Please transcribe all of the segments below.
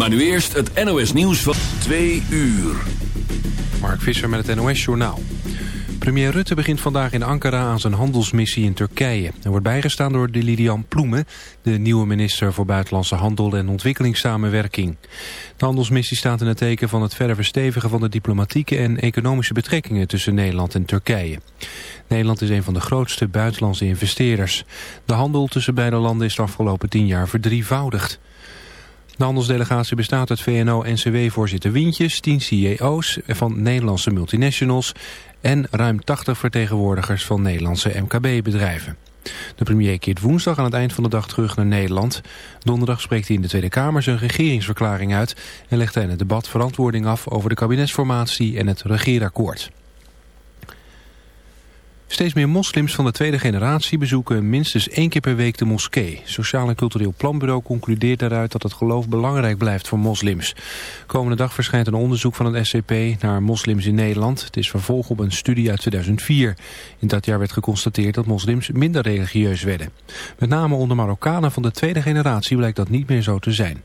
Maar nu eerst het NOS nieuws van 2 uur. Mark Visser met het NOS Journaal. Premier Rutte begint vandaag in Ankara aan zijn handelsmissie in Turkije. Hij wordt bijgestaan door de Lilian Ploemen, de nieuwe minister voor Buitenlandse Handel en Ontwikkelingssamenwerking. De handelsmissie staat in het teken van het verder verstevigen van de diplomatieke en economische betrekkingen tussen Nederland en Turkije. Nederland is een van de grootste buitenlandse investeerders. De handel tussen beide landen is de afgelopen tien jaar verdrievoudigd. De handelsdelegatie bestaat uit VNO-NCW-voorzitter Wientjes, 10 CEO's van Nederlandse multinationals en ruim 80 vertegenwoordigers van Nederlandse MKB-bedrijven. De premier keert woensdag aan het eind van de dag terug naar Nederland. Donderdag spreekt hij in de Tweede Kamer zijn regeringsverklaring uit... en legt hij in het debat verantwoording af over de kabinetsformatie en het regeerakkoord. Steeds meer moslims van de tweede generatie bezoeken minstens één keer per week de moskee. Sociaal en Cultureel Planbureau concludeert daaruit dat het geloof belangrijk blijft voor moslims. Komende dag verschijnt een onderzoek van het SCP naar moslims in Nederland. Het is vervolg op een studie uit 2004. In dat jaar werd geconstateerd dat moslims minder religieus werden. Met name onder Marokkanen van de tweede generatie blijkt dat niet meer zo te zijn.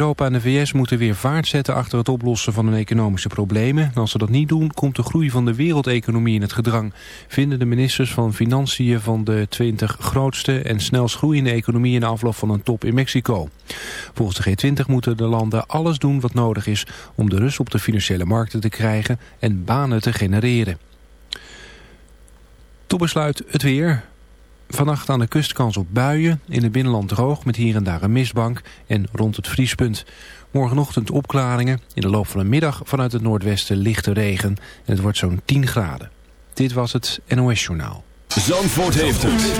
Europa en de VS moeten weer vaart zetten achter het oplossen van hun economische problemen. En als ze dat niet doen, komt de groei van de wereldeconomie in het gedrang. Vinden de ministers van Financiën van de 20 grootste en snelst groeiende economieën in afloop van een top in Mexico. Volgens de G20 moeten de landen alles doen wat nodig is om de rust op de financiële markten te krijgen en banen te genereren. Tot besluit het weer. Vannacht aan de kust kans op buien, in het binnenland droog met hier en daar een mistbank en rond het vriespunt. Morgenochtend opklaringen, in de loop van de middag vanuit het noordwesten lichte regen en het wordt zo'n 10 graden. Dit was het NOS Journaal. Zandvoort heeft het.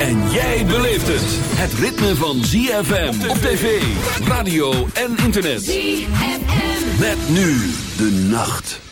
En jij beleeft het. Het ritme van ZFM op tv, radio en internet. ZFM. Met nu de nacht.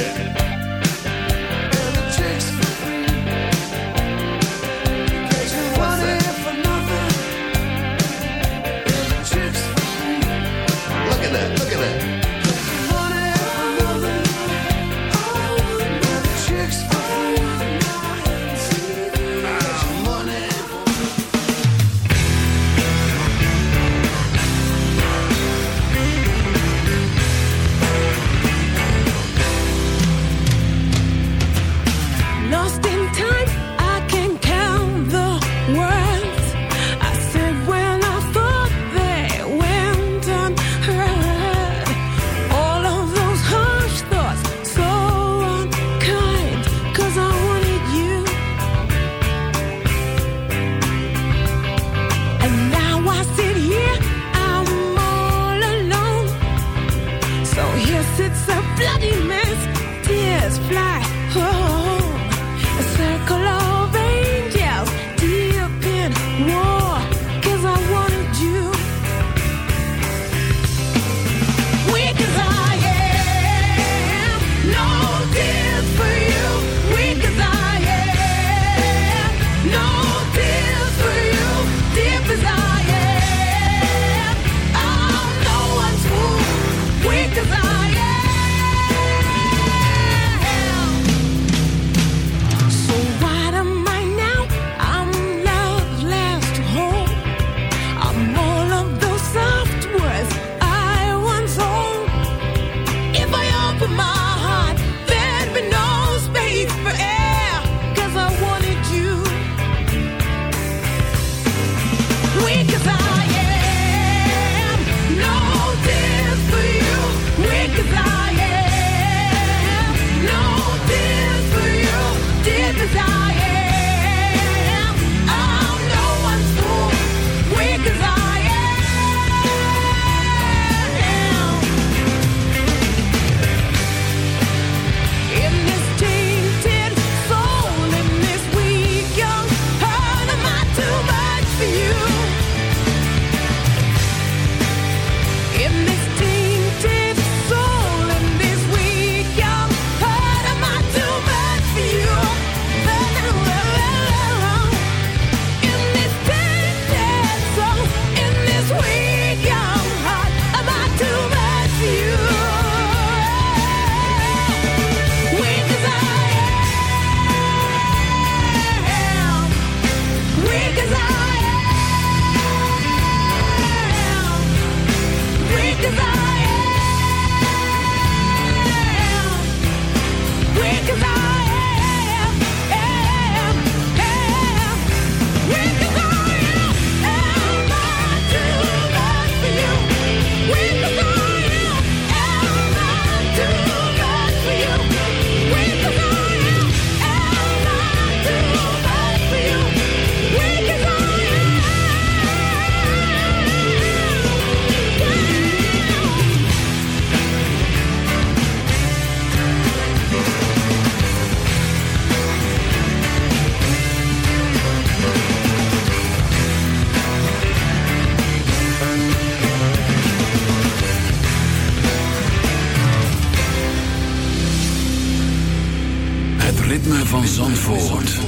van Zandvoort.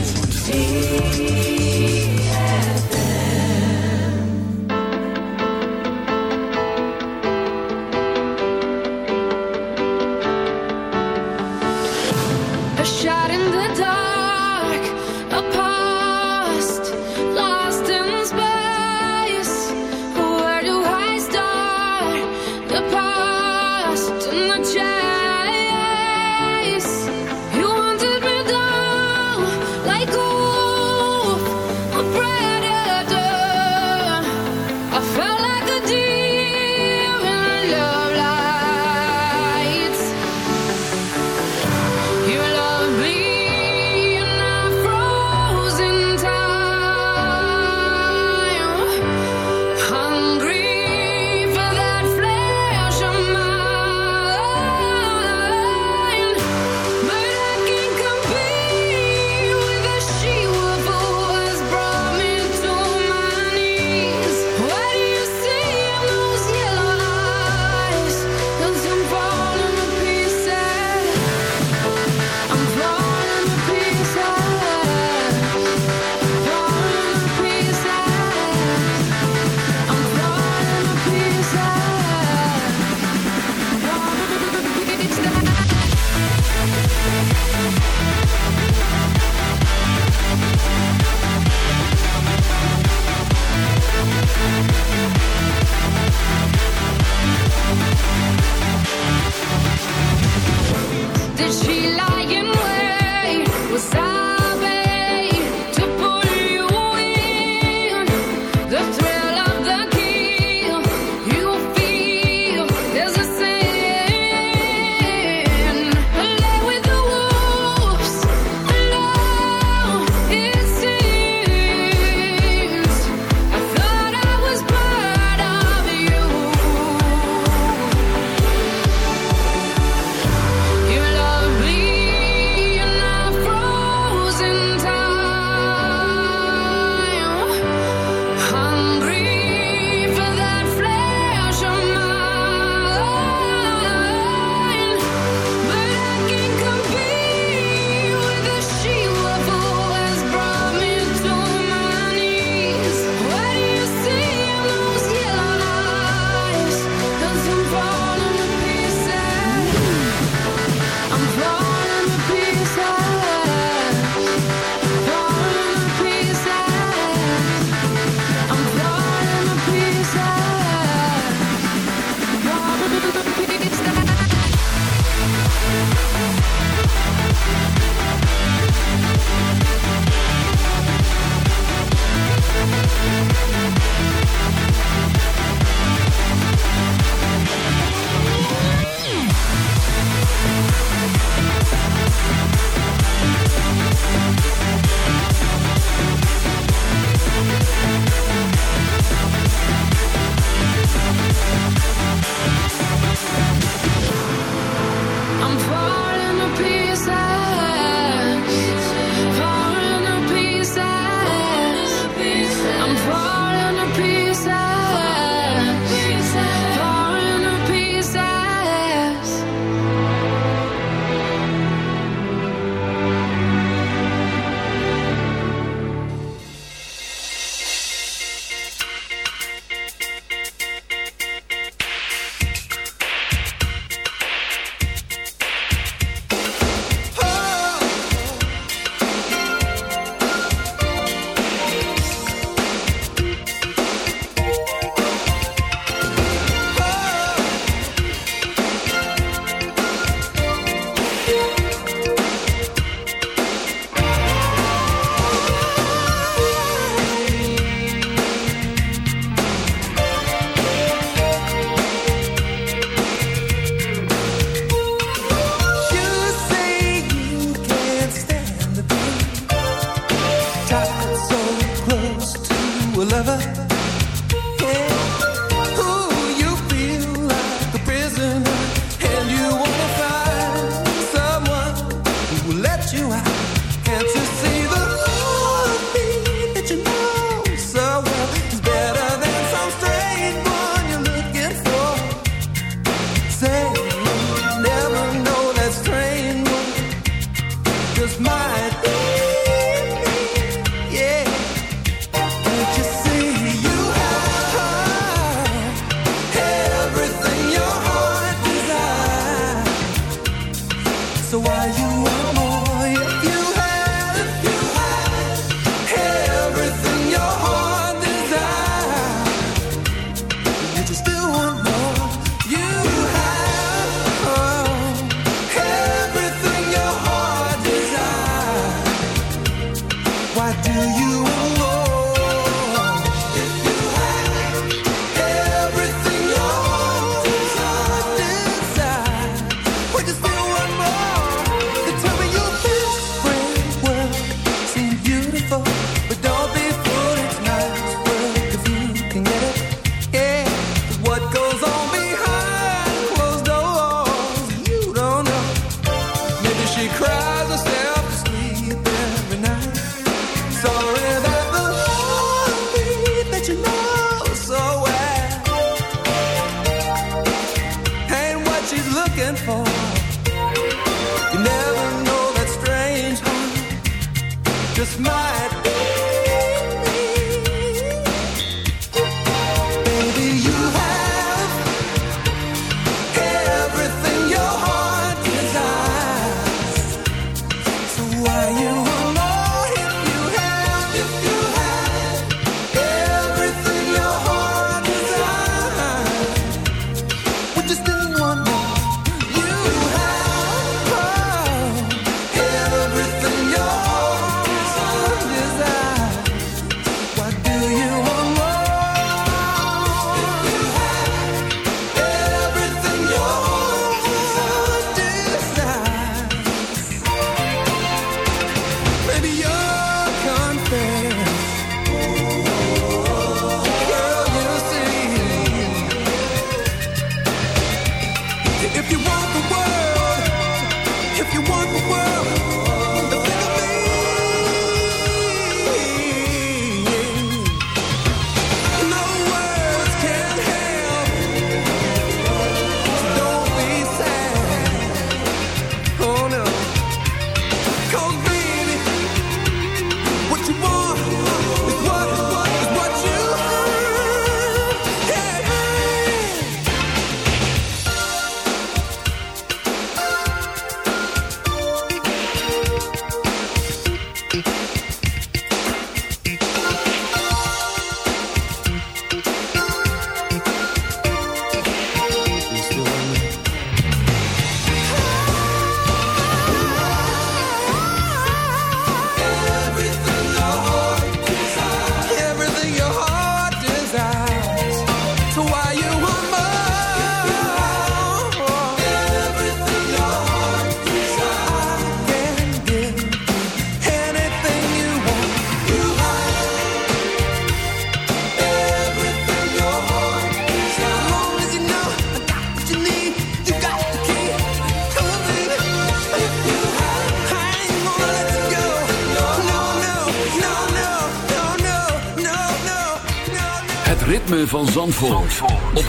she lie in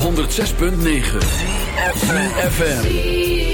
106.9 FM.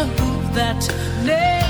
a that. Never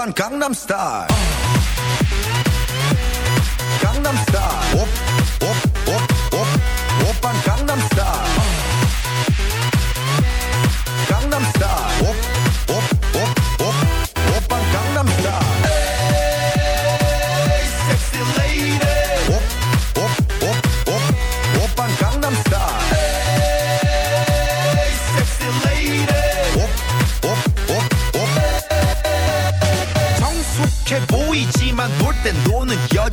van Gangnam Style.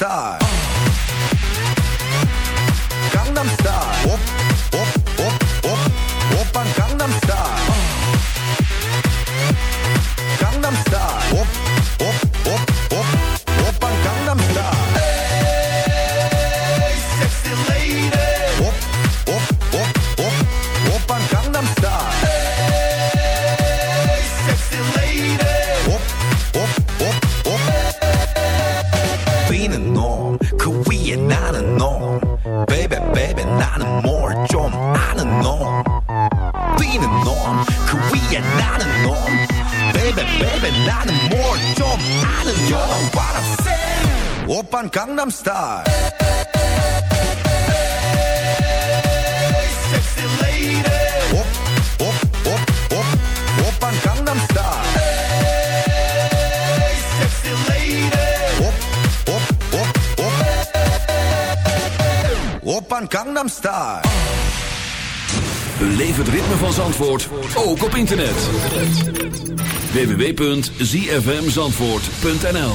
Die. Ook op internet. www.zfmzandvoort.nl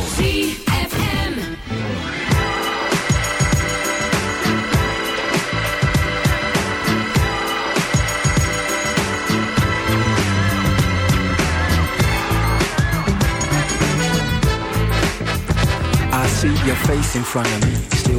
I see your face in front of me,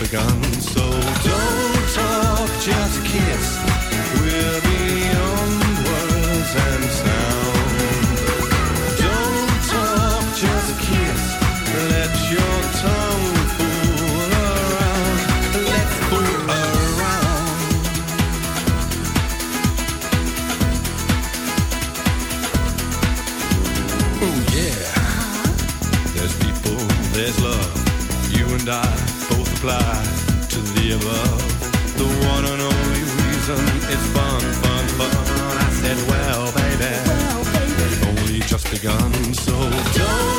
begun. So don't. the. So don't.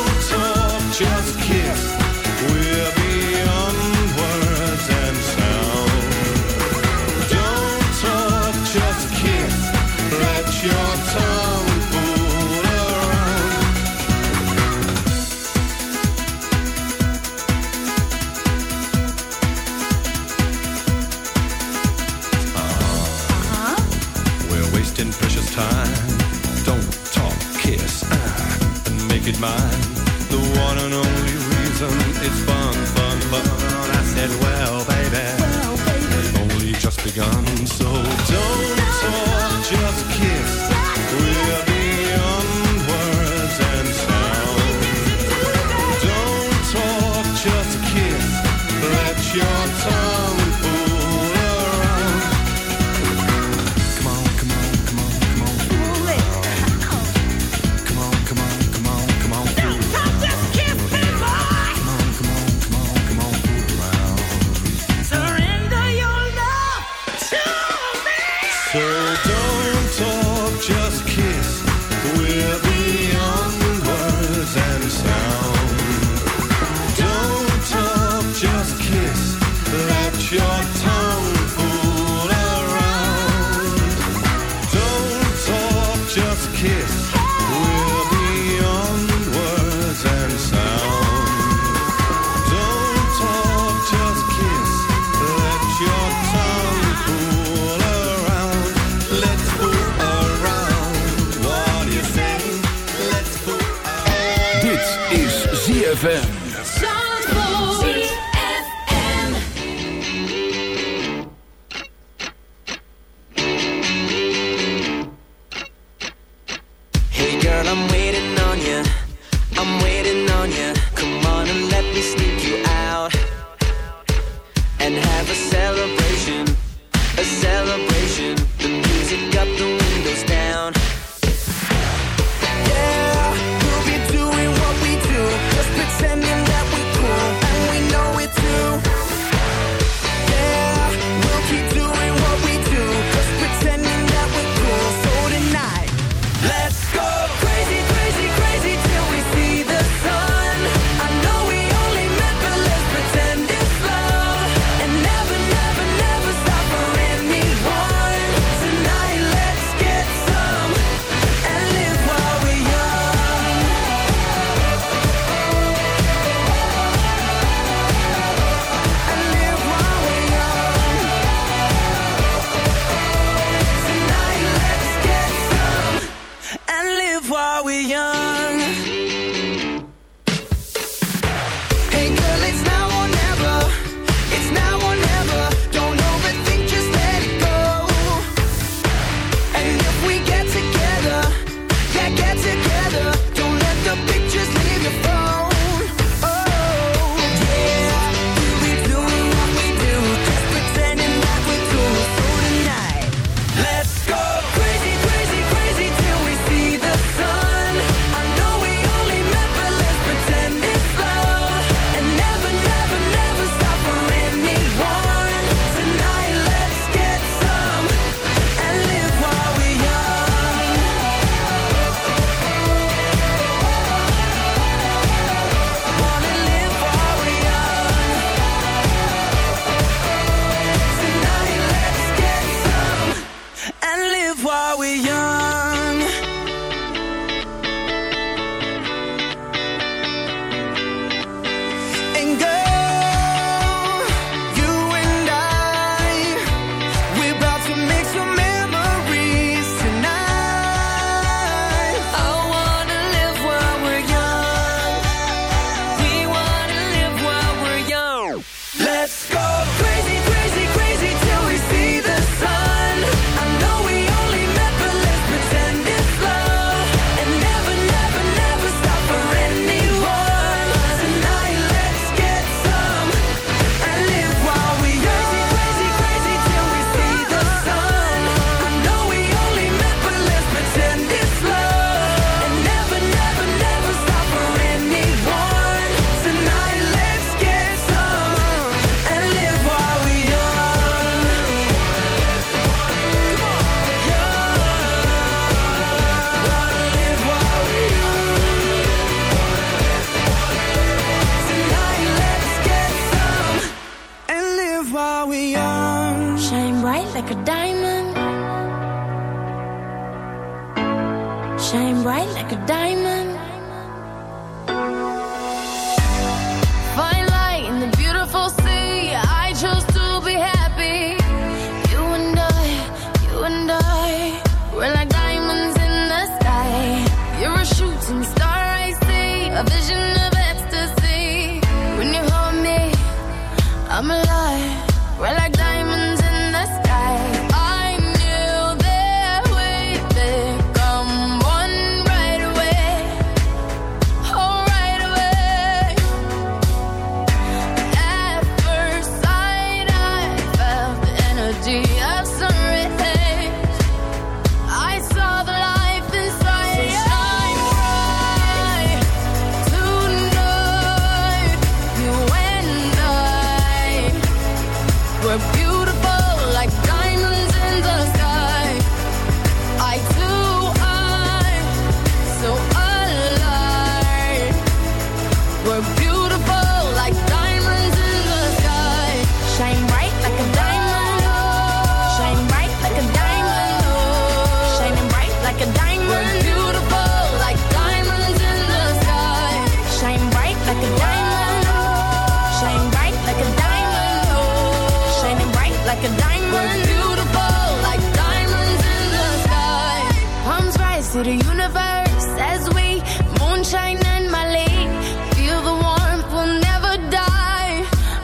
ZFM.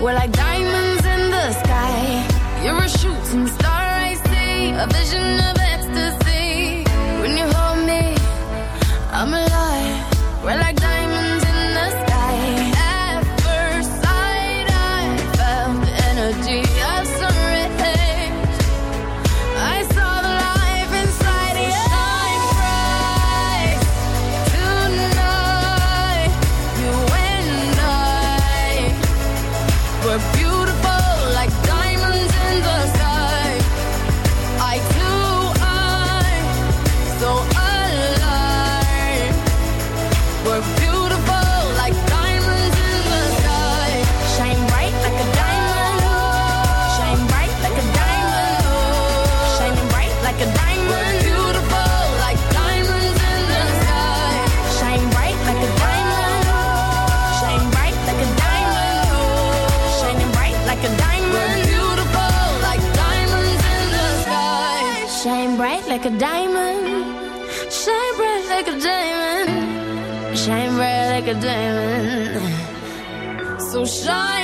We're like diamond. So shine.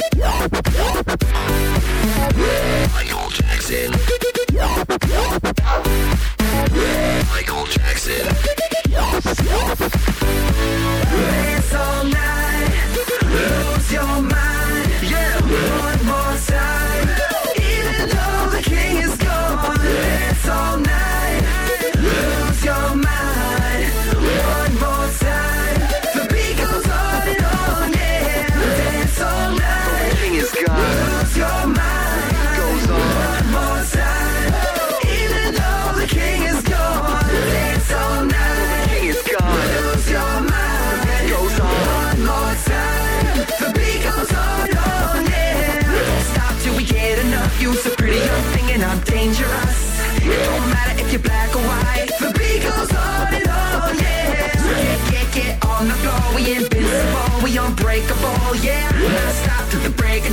Michael Jackson. Michael Jackson. Dance all night, lose your mind. Yeah, one more time.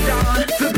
down